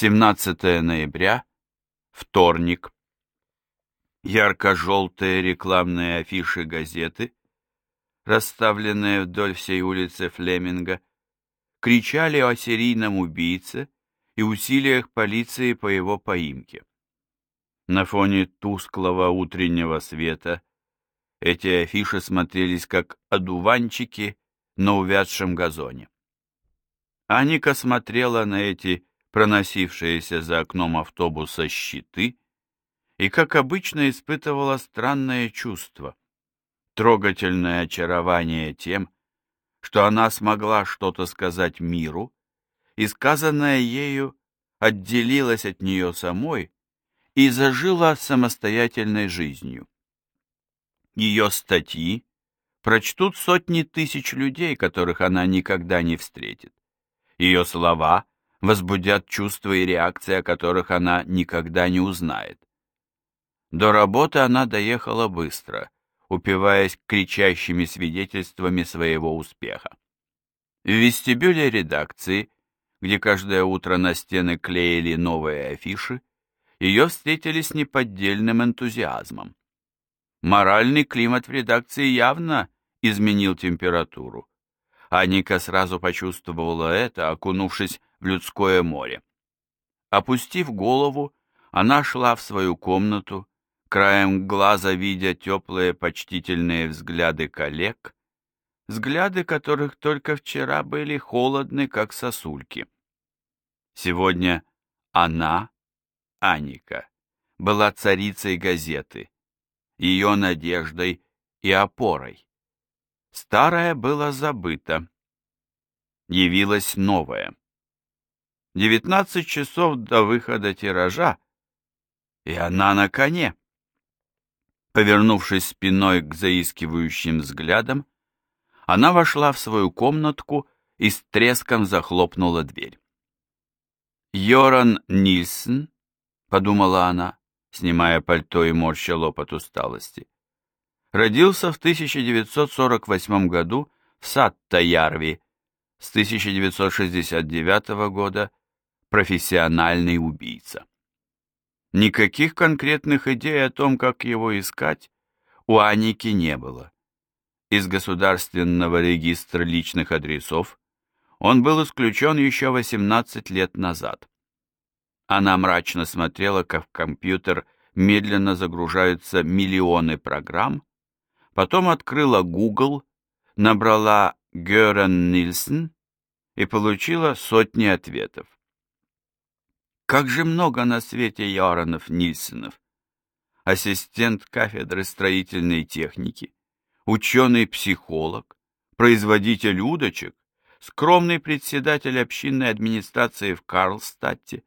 17 ноября, вторник. Ярко-желтые рекламные афиши газеты, расставленные вдоль всей улицы Флеминга, кричали о серийном убийце и усилиях полиции по его поимке. На фоне тусклого утреннего света эти афиши смотрелись как одуванчики на увядшем газоне. Аника смотрела на эти проносившиеся за окном автобуса щиты и, как обычно, испытывала странное чувство, трогательное очарование тем, что она смогла что-то сказать миру, и сказанное ею отделилось от нее самой и зажила самостоятельной жизнью. Ее статьи прочтут сотни тысяч людей, которых она никогда не встретит. Ее слова возбудят чувства и реакции, о которых она никогда не узнает. До работы она доехала быстро, упиваясь кричащими свидетельствами своего успеха. В вестибюле редакции, где каждое утро на стены клеили новые афиши, ее встретили с неподдельным энтузиазмом. Моральный климат в редакции явно изменил температуру. Аника сразу почувствовала это, окунувшись в людское море. Опустив голову, она шла в свою комнату, краем глаза видя теплые почтительные взгляды коллег, взгляды которых только вчера были холодны, как сосульки. Сегодня она, Аника, была царицей газеты, ее надеждой и опорой. Старое было забыто. Явилось новое. Девятнадцать часов до выхода тиража, и она на коне. Повернувшись спиной к заискивающим взглядам, она вошла в свою комнатку и с треском захлопнула дверь. «Йоран Нильсон», — подумала она, снимая пальто и морща лоб от усталости, родился в 1948 году в Сатта-Ярви, с 1969 года профессиональный убийца. Никаких конкретных идей о том, как его искать, у Аники не было. Из Государственного регистра личных адресов он был исключен еще 18 лет назад. Она мрачно смотрела, как в компьютер медленно загружаются миллионы программ, потом открыла Google, набрала Герен Нильсон и получила сотни ответов. Как же много на свете Яронов Нильсонов! Ассистент кафедры строительной техники, ученый-психолог, производитель удочек, скромный председатель общинной администрации в Карлстадте,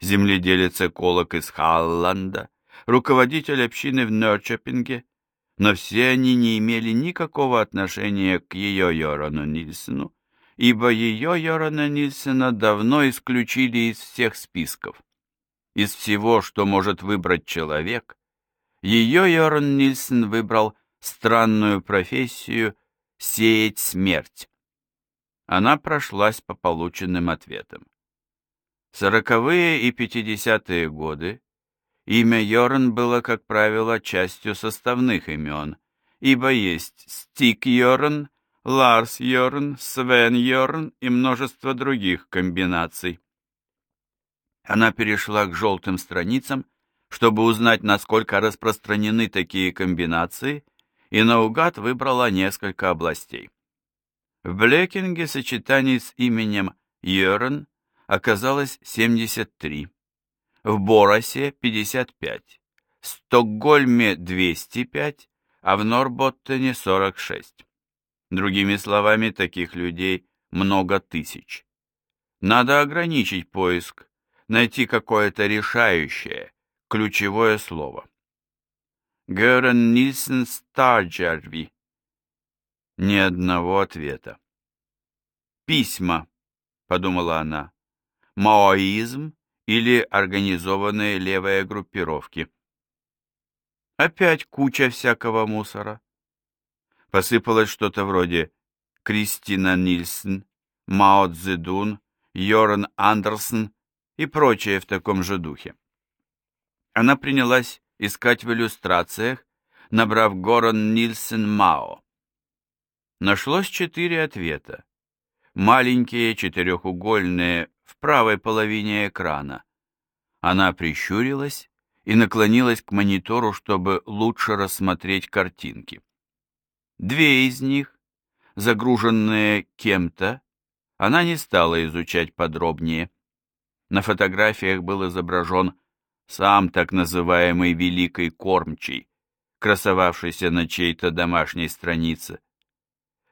земледелец-эколог из Халланда, руководитель общины в Нерчопинге, но все они не имели никакого отношения к ее Йорану Нильсону, ибо ее Йорана Нильсена давно исключили из всех списков. Из всего, что может выбрать человек, ее Йоран Нильсен выбрал странную профессию «сеять смерть». Она прошлась по полученным ответам. Сороковые и пятидесятые годы имя Йоран было, как правило, частью составных имен, ибо есть Стик Йоран Ларс Йорн, Свен Йорн и множество других комбинаций. Она перешла к желтым страницам, чтобы узнать, насколько распространены такие комбинации, и наугад выбрала несколько областей. В Блекинге сочетаний с именем Йорн оказалось 73, в Боросе 55, в Стокгольме 205, а в Норботтене 46. Другими словами, таких людей много тысяч. Надо ограничить поиск, найти какое-то решающее, ключевое слово. Герен Нильсен Старджерви. Ни одного ответа. Письма, подумала она. Маоизм или организованные левые группировки. Опять куча всякого мусора посыпалось что-то вроде Кристина Нильсон, Мао Цзэдун, Йоран Андерсон и прочее в таком же духе. Она принялась искать в иллюстрациях, набрав Горан Нильсен Мао. Нашлось четыре ответа. Маленькие, четырехугольные, в правой половине экрана. Она прищурилась и наклонилась к монитору, чтобы лучше рассмотреть картинки. Две из них, загруженные кем-то, она не стала изучать подробнее. На фотографиях был изображен сам так называемый Великий Кормчий, красовавшийся на чьей-то домашней странице.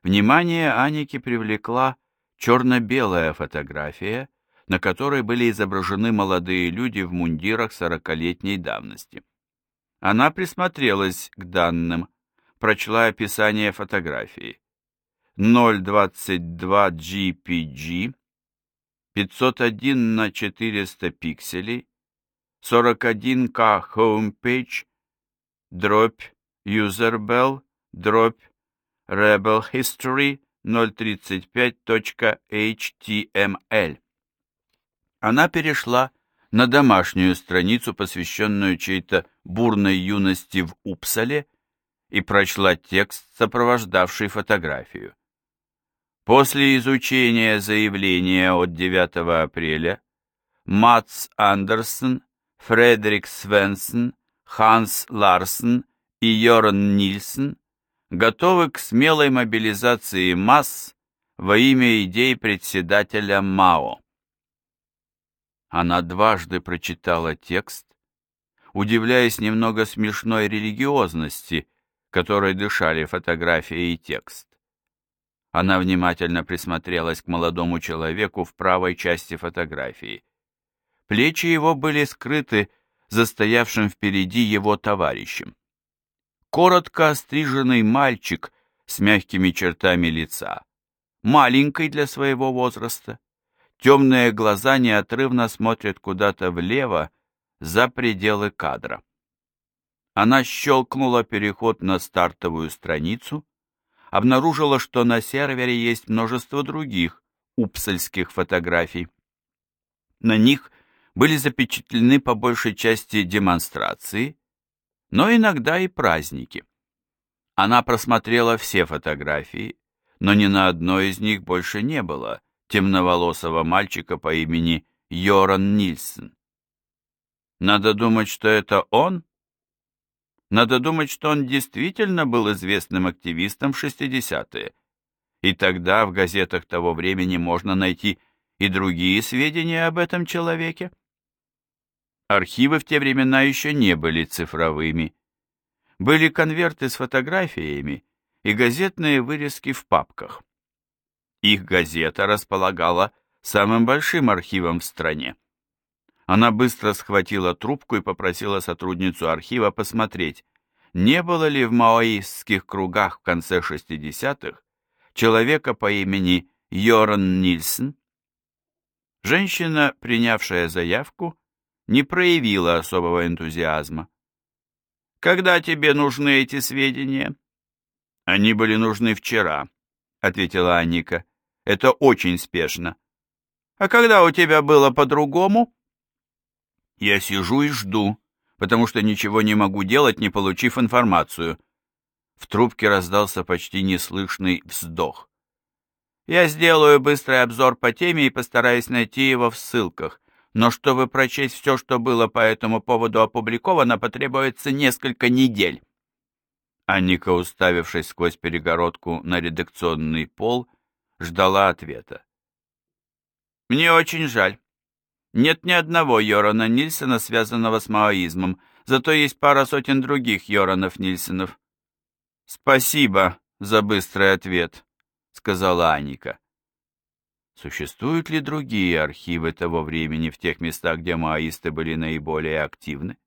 Внимание Аники привлекла черно-белая фотография, на которой были изображены молодые люди в мундирах сорокалетней давности. Она присмотрелась к данным, прочла описание фотографии. 022 GPG, 501 на 400 пикселей, 41K Homepage, дробь UserBell, дробь Rebel History 035.html. Она перешла на домашнюю страницу, посвященную чьей-то бурной юности в Упсале, и прочла текст, сопровождавший фотографию. После изучения заявления от 9 апреля Мац Андерсон, Фредерик Свенсен, Ханс Ларсен и Йорн Нильсен готовы к смелой мобилизации масс во имя идей председателя Мао. Она дважды прочитала текст, удивляясь немного смешной религиозности, которой дышали фотография и текст. Она внимательно присмотрелась к молодому человеку в правой части фотографии. Плечи его были скрыты застоявшим впереди его товарищем. Коротко остриженный мальчик с мягкими чертами лица, маленький для своего возраста, темные глаза неотрывно смотрят куда-то влево за пределы кадра. Она щелкнула переход на стартовую страницу, обнаружила, что на сервере есть множество других упсальских фотографий. На них были запечатлены по большей части демонстрации, но иногда и праздники. Она просмотрела все фотографии, но ни на одной из них больше не было темноволосого мальчика по имени Йоран Нильсон. Надо думать, что это он? Надо думать, что он действительно был известным активистом в 60-е. И тогда в газетах того времени можно найти и другие сведения об этом человеке. Архивы в те времена еще не были цифровыми. Были конверты с фотографиями и газетные вырезки в папках. Их газета располагала самым большим архивом в стране. Она быстро схватила трубку и попросила сотрудницу архива посмотреть, не было ли в маоистских кругах в конце 60-х человека по имени Йоран Нильсон. Женщина, принявшая заявку, не проявила особого энтузиазма. «Когда тебе нужны эти сведения?» «Они были нужны вчера», — ответила Анника. «Это очень спешно». «А когда у тебя было по-другому?» Я сижу и жду, потому что ничего не могу делать, не получив информацию. В трубке раздался почти неслышный вздох. Я сделаю быстрый обзор по теме и постараюсь найти его в ссылках, но чтобы прочесть все, что было по этому поводу опубликовано, потребуется несколько недель. Анника, уставившись сквозь перегородку на редакционный пол, ждала ответа. «Мне очень жаль. Нет ни одного Йорана Нильсона, связанного с маоизмом, зато есть пара сотен других Йоранов Нильсонов. «Спасибо за быстрый ответ», — сказала Аника. Существуют ли другие архивы того времени в тех местах, где маоисты были наиболее активны?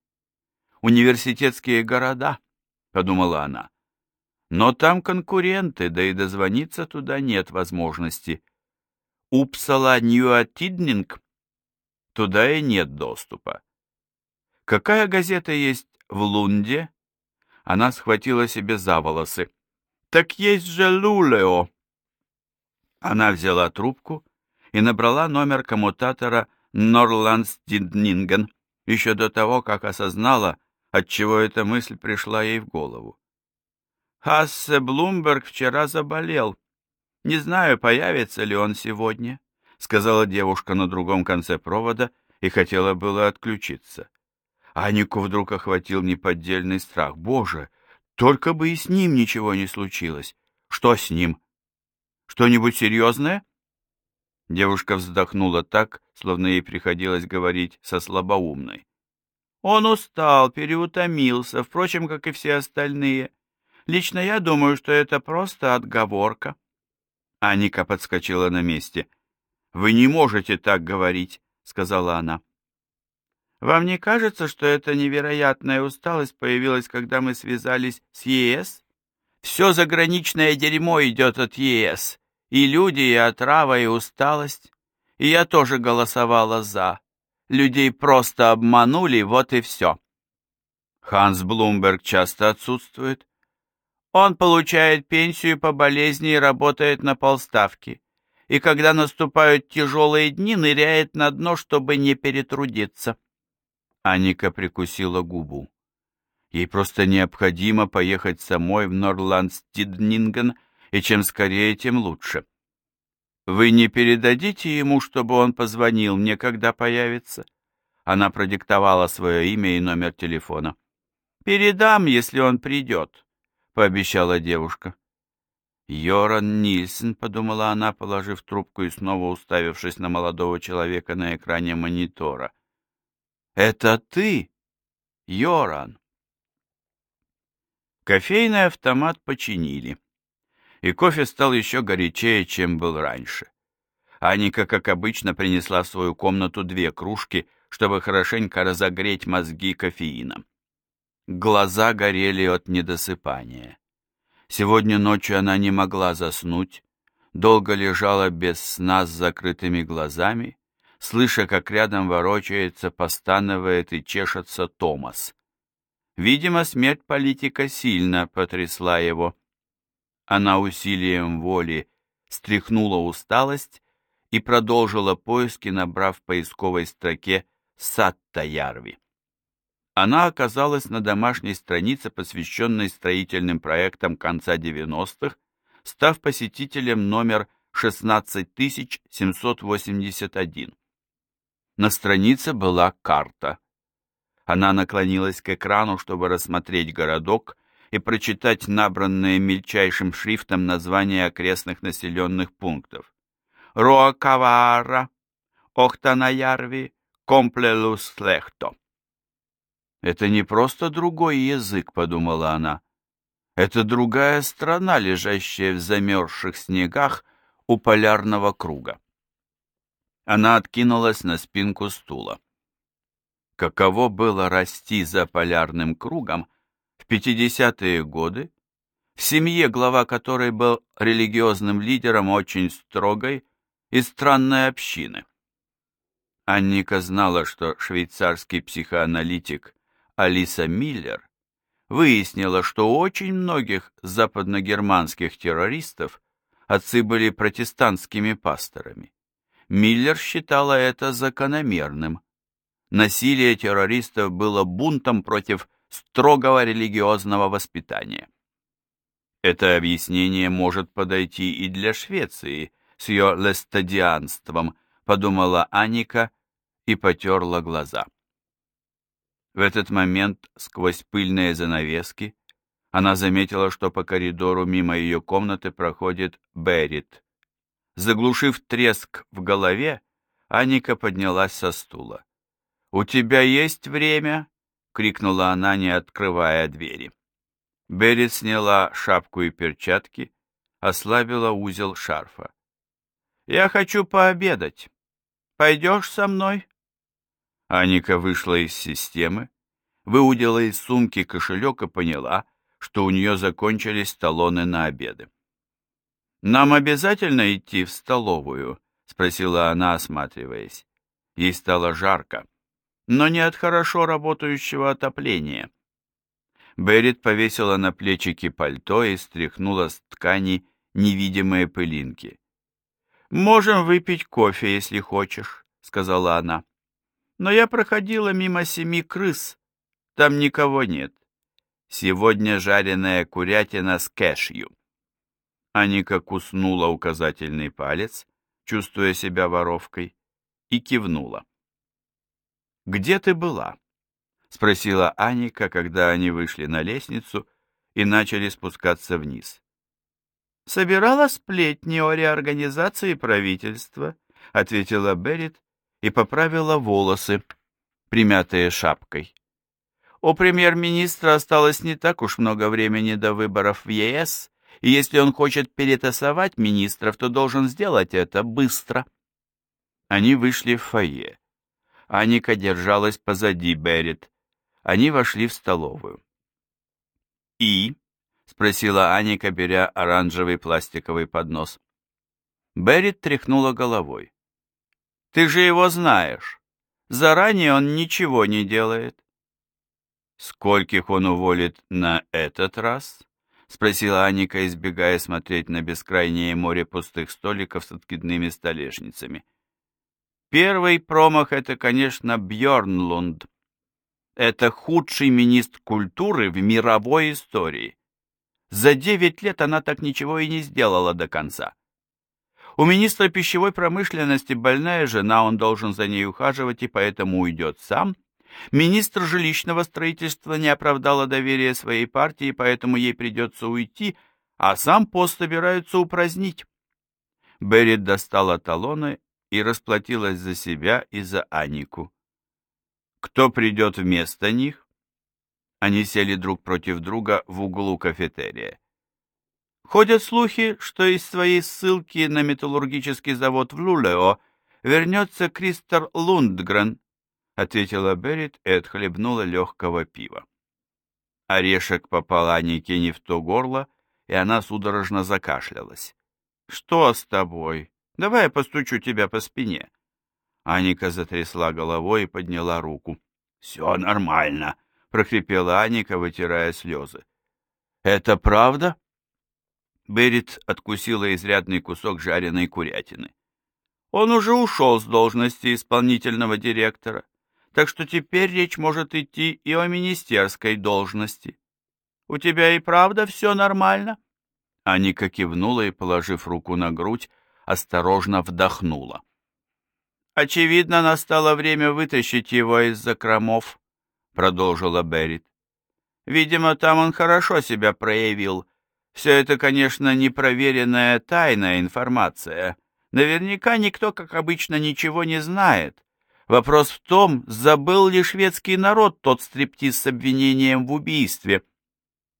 Университетские города, — подумала она. Но там конкуренты, да и дозвониться туда нет возможности. Упсала Ньюатиднинг туда и нет доступа. Какая газета есть в Лунде? Она схватила себе за волосы. Так есть же Лулео. Она взяла трубку и набрала номер коммутатора Норландстиднинген еще до того, как осознала, отчего эта мысль пришла ей в голову. Хассе Блумберг вчера заболел. Не знаю, появится ли он сегодня, сказала девушка на другом конце провода и хотела было отключиться. Анику вдруг охватил неподдельный страх. Боже, только бы и с ним ничего не случилось. Что с ним? Что-нибудь серьезное? Девушка вздохнула так, словно ей приходилось говорить со слабоумной. Он устал, переутомился, впрочем, как и все остальные. Лично я думаю, что это просто отговорка. Аника подскочила на месте. «Вы не можете так говорить», — сказала она. «Вам не кажется, что эта невероятная усталость появилась, когда мы связались с ЕС? Все заграничное дерьмо идет от ЕС. И люди, и отрава, и усталость. И я тоже голосовала «за». Людей просто обманули, вот и все. Ханс Блумберг часто отсутствует. Он получает пенсию по болезни и работает на полставки. И когда наступают тяжелые дни, ныряет на дно, чтобы не перетрудиться. Аника прикусила губу. Ей просто необходимо поехать самой в Норландстиднинген, и чем скорее, тем лучше. «Вы не передадите ему, чтобы он позвонил мне, когда появится?» Она продиктовала свое имя и номер телефона. «Передам, если он придет», — пообещала девушка. «Йоран Нильсон», — подумала она, положив трубку и снова уставившись на молодого человека на экране монитора. «Это ты, Йоран?» Кофейный автомат починили и кофе стал еще горячее, чем был раньше. Аника, как обычно, принесла в свою комнату две кружки, чтобы хорошенько разогреть мозги кофеином. Глаза горели от недосыпания. Сегодня ночью она не могла заснуть, долго лежала без сна с закрытыми глазами, слыша, как рядом ворочается, постанывает и чешется Томас. Видимо, смерть политика сильно потрясла его. Она усилием воли стряхнула усталость и продолжила поиски, набрав в поисковой строке «Сатта Ярви». Она оказалась на домашней странице, посвященной строительным проектам конца 90-х, став посетителем номер 16781. На странице была карта. Она наклонилась к экрану, чтобы рассмотреть городок, и прочитать набранные мельчайшим шрифтом названия окрестных населенных пунктов. Роакаваара, Охтанаярви, Комплелус-Лехто. «Это не просто другой язык», — подумала она. «Это другая страна, лежащая в замерзших снегах у полярного круга». Она откинулась на спинку стула. Каково было расти за полярным кругом, в 50-е годы, в семье, глава которой был религиозным лидером очень строгой и странной общины. Анника знала, что швейцарский психоаналитик Алиса Миллер выяснила, что у очень многих западногерманских террористов отцы были протестантскими пасторами. Миллер считала это закономерным. Насилие террористов было бунтом против строгого религиозного воспитания. Это объяснение может подойти и для Швеции с ее лестадианством, подумала Аника и потерла глаза. В этот момент сквозь пыльные занавески она заметила, что по коридору мимо ее комнаты проходит Берит. Заглушив треск в голове, Аника поднялась со стула. «У тебя есть время?» крикнула она, не открывая двери. Берри сняла шапку и перчатки, ослабила узел шарфа. «Я хочу пообедать. Пойдешь со мной?» Аника вышла из системы, выудила из сумки кошелек и поняла, что у нее закончились талоны на обеды. «Нам обязательно идти в столовую?» — спросила она, осматриваясь. Ей стало жарко но не от хорошо работающего отопления. Берет повесила на плечики пальто и стряхнула с ткани невидимые пылинки. «Можем выпить кофе, если хочешь», — сказала она. «Но я проходила мимо семи крыс. Там никого нет. Сегодня жареная курятина с кэшью». Аника куснула указательный палец, чувствуя себя воровкой, и кивнула. «Где ты была?» — спросила Аника, когда они вышли на лестницу и начали спускаться вниз. «Собирала сплетни о реорганизации правительства», — ответила Берет и поправила волосы, примятые шапкой. «У премьер-министра осталось не так уж много времени до выборов в ЕС, и если он хочет перетасовать министров, то должен сделать это быстро». Они вышли в фойе. Аника держалась позади Берет. Они вошли в столовую. «И?» — спросила Аника, беря оранжевый пластиковый поднос. Берет тряхнула головой. «Ты же его знаешь. Заранее он ничего не делает». «Скольких он уволит на этот раз?» — спросила Аника, избегая смотреть на бескрайнее море пустых столиков с откидными столешницами. «Первый промах — это, конечно, Бьорнлунд. Это худший министр культуры в мировой истории. За девять лет она так ничего и не сделала до конца. У министра пищевой промышленности больная жена, он должен за ней ухаживать и поэтому уйдет сам — Министр жилищного строительства не оправдала доверия своей партии, поэтому ей придется уйти, а сам пост собираются упразднить. Беррит достала талоны и расплатилась за себя и за Анику. Кто придет вместо них? Они сели друг против друга в углу кафетерия. Ходят слухи, что из своей ссылки на металлургический завод в Лулео вернется Кристер Лундгрен, ответила Берит и отхлебнула легкого пива. Орешек попал Анике не в то горло, и она судорожно закашлялась. «Что с тобой? Давай я постучу тебя по спине». Аника затрясла головой и подняла руку. «Все нормально», — прохрипела Аника, вытирая слезы. «Это правда?» Берит откусила изрядный кусок жареной курятины. «Он уже ушел с должности исполнительного директора так что теперь речь может идти и о министерской должности. У тебя и правда все нормально?» Аника кивнула и, положив руку на грудь, осторожно вдохнула. «Очевидно, настало время вытащить его из закромов», — продолжила Беррит. «Видимо, там он хорошо себя проявил. Все это, конечно, непроверенная тайная информация. Наверняка никто, как обычно, ничего не знает. Вопрос в том, забыл ли шведский народ тот стриптиз с обвинением в убийстве.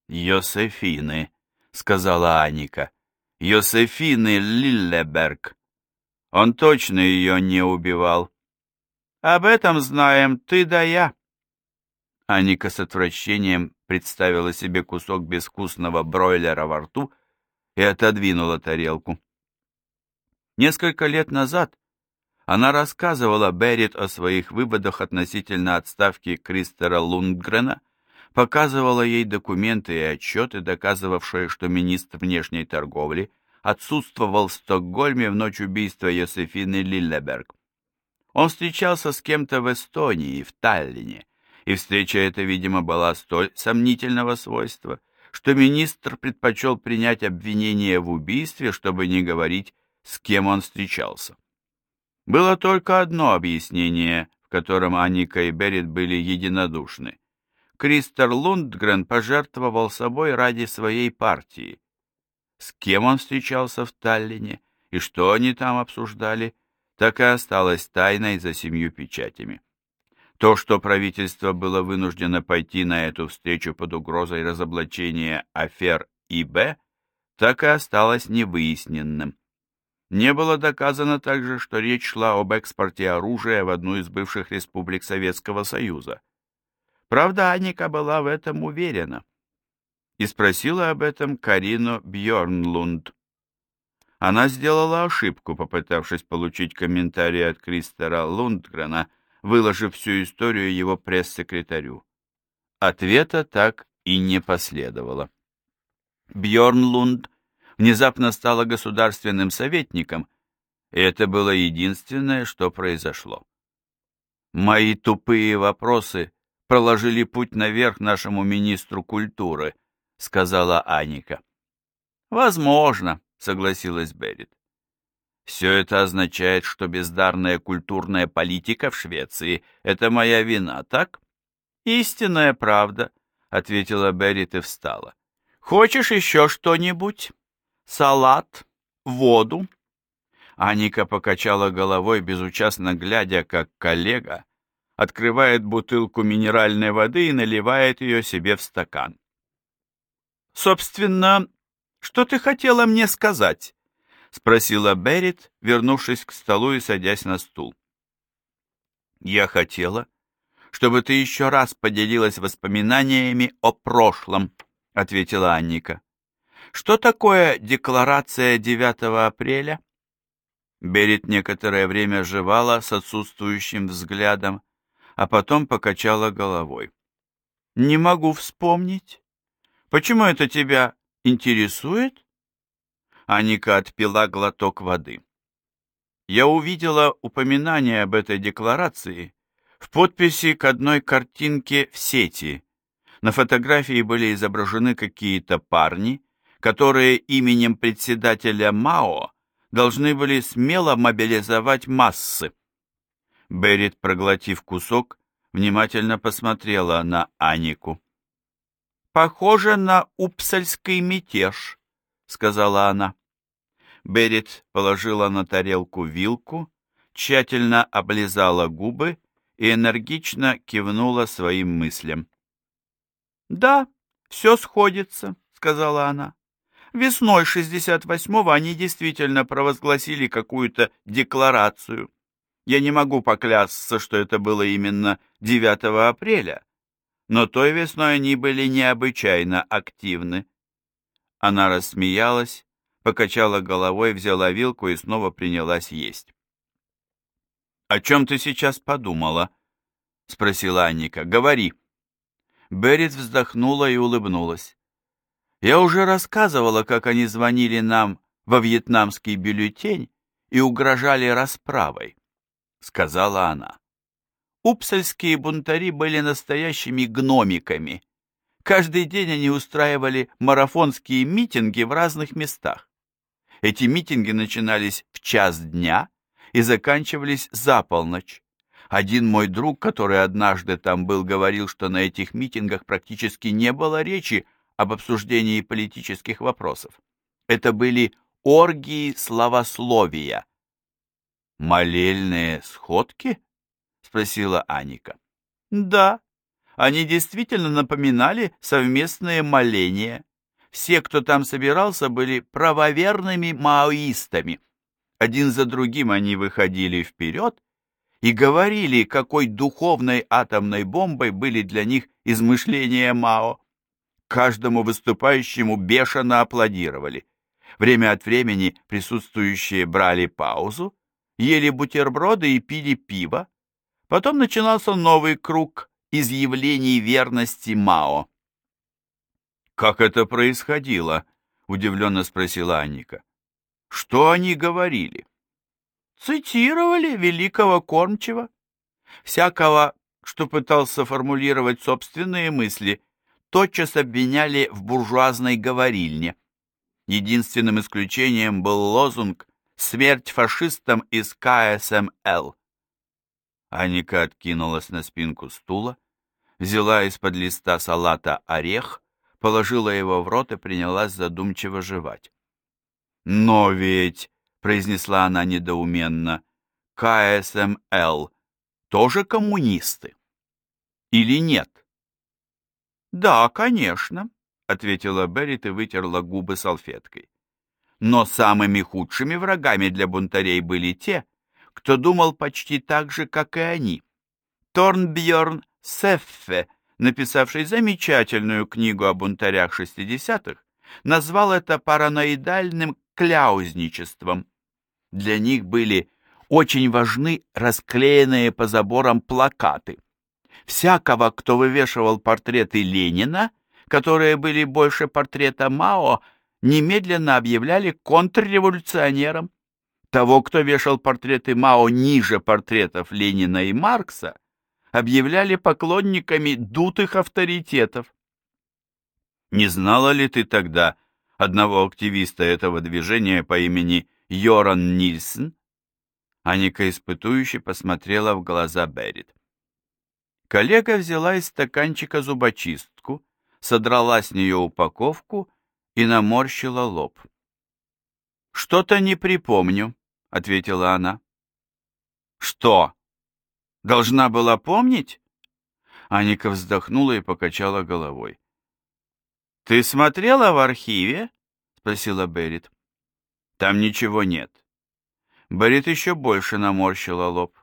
«Йосефины», — сказала Аника. «Йосефины Лиллеберг. Он точно ее не убивал». «Об этом знаем ты да я». Аника с отвращением представила себе кусок безвкусного бройлера во рту и отодвинула тарелку. Несколько лет назад она рассказывала Беррит о своих выводах относительно отставки Кристера Лундгрена, показывала ей документы и отчеты, доказывавшие, что министр внешней торговли отсутствовал в Стокгольме в ночь убийства Йосефины Лиллеберг. Он встречался с кем-то в Эстонии, в Таллине, и встреча эта, видимо, была столь сомнительного свойства, что министр предпочел принять обвинение в убийстве, чтобы не говорить, с кем он встречался. Было только одно объяснение, в котором Аника и Берет были единодушны. Кристер Лундгрен пожертвовал собой ради своей партии. С кем он встречался в Таллине и что они там обсуждали, так и осталось тайной за семью печатями. То, что правительство было вынуждено пойти на эту встречу под угрозой разоблачения афер ИБ, так и осталось невыясненным. Не было доказано также, что речь шла об экспорте оружия в одну из бывших республик Советского Союза. Правда, Аника была в этом уверена и спросила об этом Карину Бьорнлунд. Она сделала ошибку, попытавшись получить комментарий от Кристера Лундгрена, выложив всю историю его пресс-секретарю. Ответа так и не последовало. Бьорнлунд внезапно стала государственным советником И это было единственное, что произошло. Мои тупые вопросы проложили путь наверх нашему министру культуры, сказала Аника. Возможно, согласилась Берит. Все это означает, что бездарная культурная политика в Швеции — это моя вина, так? Истинная правда, — ответила Берит и встала. Хочешь еще что-нибудь? Салат? Воду? Аника покачала головой, безучастно глядя, как коллега открывает бутылку минеральной воды и наливает ее себе в стакан. «Собственно, что ты хотела мне сказать?» — спросила Берит, вернувшись к столу и садясь на стул. «Я хотела, чтобы ты еще раз поделилась воспоминаниями о прошлом», — ответила Анника. «Что такое декларация 9 апреля?» Берит некоторое время жевала с отсутствующим взглядом, а потом покачала головой. «Не могу вспомнить. Почему это тебя интересует?» Аника отпила глоток воды. «Я увидела упоминание об этой декларации в подписи к одной картинке в сети. На фотографии были изображены какие-то парни, которые именем председателя Мао должны были смело мобилизовать массы. Берет, проглотив кусок, внимательно посмотрела на Анику. «Похоже на упсальский мятеж», — сказала она. Берет положила на тарелку вилку, тщательно облизала губы и энергично кивнула своим мыслям. «Да, все сходится», — сказала она. Весной 68-го они действительно провозгласили какую-то декларацию. Я не могу поклясться, что это было именно 9 апреля, но той весной они были необычайно активны. Она рассмеялась, покачала головой, взяла вилку и снова принялась есть. «О чем ты сейчас подумала?» — спросила Анника. «Говори». Берет вздохнула и улыбнулась. Я уже рассказывала, как они звонили нам во вьетнамский бюллетень и угрожали расправой, — сказала она. Упсальские бунтари были настоящими гномиками. Каждый день они устраивали марафонские митинги в разных местах. Эти митинги начинались в час дня и заканчивались за полночь. Один мой друг, который однажды там был, говорил, что на этих митингах практически не было речи об обсуждении политических вопросов. Это были оргии славословия. «Молельные сходки?» — спросила Аника. «Да, они действительно напоминали совместные моления. Все, кто там собирался, были правоверными маоистами. Один за другим они выходили вперед и говорили, какой духовной атомной бомбой были для них измышления Мао. Каждому выступающему бешено аплодировали. Время от времени присутствующие брали паузу, ели бутерброды и пили пиво. Потом начинался новый круг изъявлений верности Мао. «Как это происходило?» — удивленно спросила Анника. «Что они говорили?» «Цитировали великого кормчего. Всякого, что пытался формулировать собственные мысли, тотчас обвиняли в буржуазной говорильне. Единственным исключением был лозунг «Смерть фашистам из КСМЛ». Аника откинулась на спинку стула, взяла из-под листа салата орех, положила его в рот и принялась задумчиво жевать. «Но ведь», — произнесла она недоуменно, — «КСМЛ тоже коммунисты? Или нет?» «Да, конечно», — ответила Беррит и вытерла губы салфеткой. Но самыми худшими врагами для бунтарей были те, кто думал почти так же, как и они. Торнбьорн Сеффе, написавший замечательную книгу о бунтарях шестидесятых, назвал это параноидальным кляузничеством. Для них были очень важны расклеенные по заборам плакаты — Всякого, кто вывешивал портреты Ленина, которые были больше портрета Мао, немедленно объявляли контрреволюционером. Того, кто вешал портреты Мао ниже портретов Ленина и Маркса, объявляли поклонниками дутых авторитетов. Не знала ли ты тогда одного активиста этого движения по имени Йоран Нильсон? Аника испытующе посмотрела в глаза Беррит. Коллега взяла из стаканчика зубочистку, содрала с нее упаковку и наморщила лоб. «Что-то не припомню», — ответила она. «Что? Должна была помнить?» Аника вздохнула и покачала головой. «Ты смотрела в архиве?» — спросила Беррит. «Там ничего нет». Беррит еще больше наморщила лоб.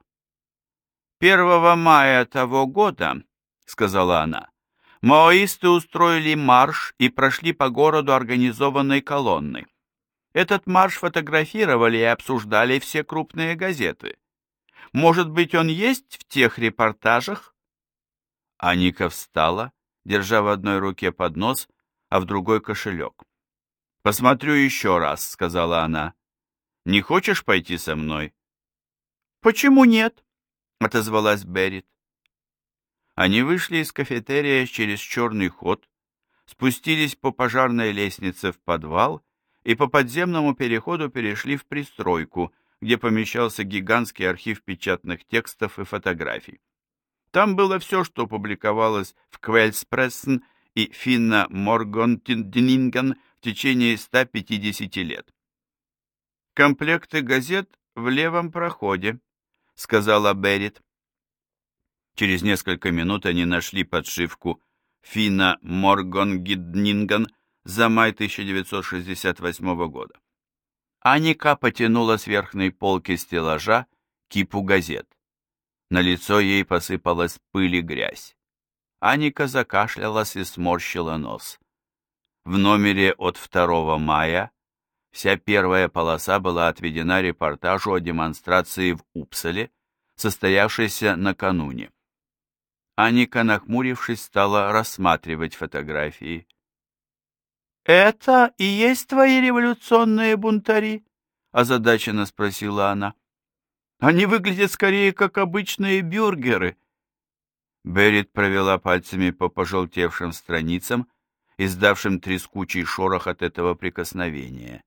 «Первого мая того года, — сказала она, — маоисты устроили марш и прошли по городу организованной колонной. Этот марш фотографировали и обсуждали все крупные газеты. Может быть, он есть в тех репортажах? Аника встала, держа в одной руке поднос, а в другой кошелек. «Посмотрю еще раз», — сказала она. «Не хочешь пойти со мной?» «Почему нет?» — отозвалась Беррит. Они вышли из кафетерия через черный ход, спустились по пожарной лестнице в подвал и по подземному переходу перешли в пристройку, где помещался гигантский архив печатных текстов и фотографий. Там было все, что публиковалось в Квельспрессен и Финна Моргонтининген в течение 150 лет. «Комплекты газет в левом проходе», — сказала Беррит. Через несколько минут они нашли подшивку Финна Моргонгиднинген за май 1968 года. Аника потянула с верхней полки стеллажа кипу газет. На лицо ей посыпалась пыль и грязь. Аника закашлялась и сморщила нос. В номере от 2 мая вся первая полоса была отведена репортажу о демонстрации в Упсале, состоявшейся накануне. Аника, нахмурившись, стала рассматривать фотографии. «Это и есть твои революционные бунтари?» — озадаченно спросила она. «Они выглядят скорее как обычные бюргеры». Берет провела пальцами по пожелтевшим страницам, издавшим трескучий шорох от этого прикосновения.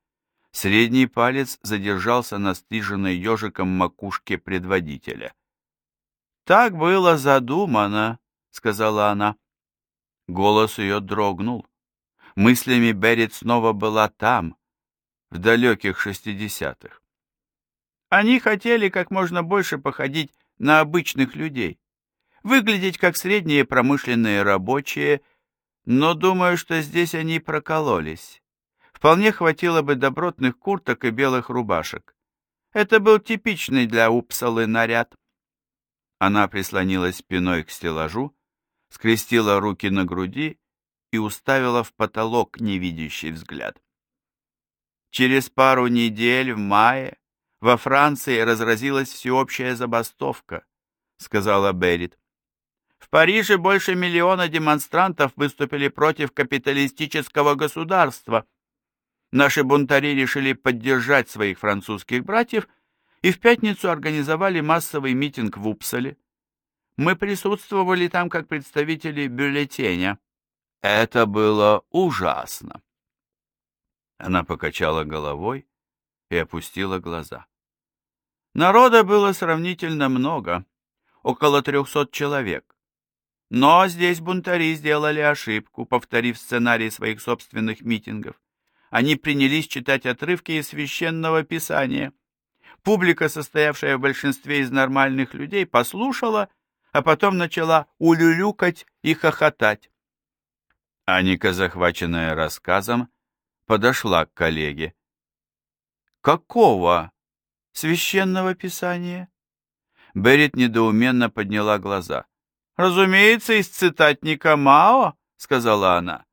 Средний палец задержался на стриженной ежиком макушке предводителя. «Так было задумано», — сказала она. Голос ее дрогнул. Мыслями Берет снова была там, в далеких шестидесятых. Они хотели как можно больше походить на обычных людей, выглядеть как средние промышленные рабочие, но думаю, что здесь они прокололись. Вполне хватило бы добротных курток и белых рубашек. Это был типичный для Упсалы наряд. Она прислонилась спиной к стеллажу, скрестила руки на груди и уставила в потолок невидящий взгляд. Через пару недель в мае во Франции разразилась всеобщая забастовка, сказала Берит. В Париже больше миллиона демонстрантов выступили против капиталистического государства. Наши бунтари решили поддержать своих французских братьев и в пятницу организовали массовый митинг в Упсале. Мы присутствовали там как представители бюллетеня. Это было ужасно. Она покачала головой и опустила глаза. Народа было сравнительно много, около трехсот человек. Но здесь бунтари сделали ошибку, повторив сценарий своих собственных митингов. Они принялись читать отрывки из священного писания. Публика, состоявшая в большинстве из нормальных людей, послушала, а потом начала улюлюкать и хохотать. Аника, захваченная рассказом, подошла к коллеге. «Какого священного писания?» Берет недоуменно подняла глаза. «Разумеется, из цитатника Мао», — сказала она.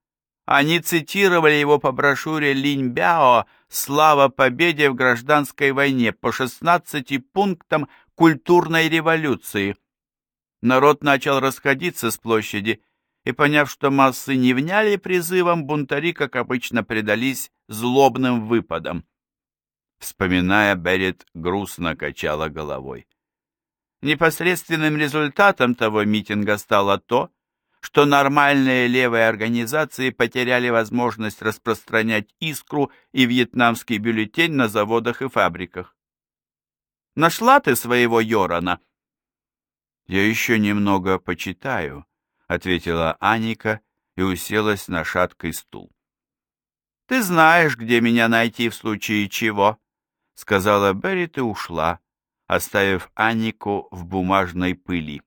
Они цитировали его по брошюре Линьбяо «Слава победе в гражданской войне» по 16 пунктам культурной революции. Народ начал расходиться с площади, и, поняв, что массы не вняли призывом, бунтари, как обычно, предались злобным выпадам. Вспоминая, Берет грустно качала головой. Непосредственным результатом того митинга стало то, что нормальные левые организации потеряли возможность распространять искру и вьетнамский бюллетень на заводах и фабриках. Нашла ты своего Йорана? Я еще немного почитаю, ответила Аника и уселась на шаткий стул. Ты знаешь, где меня найти в случае чего, сказала Беррит и ушла, оставив Анику в бумажной пыли.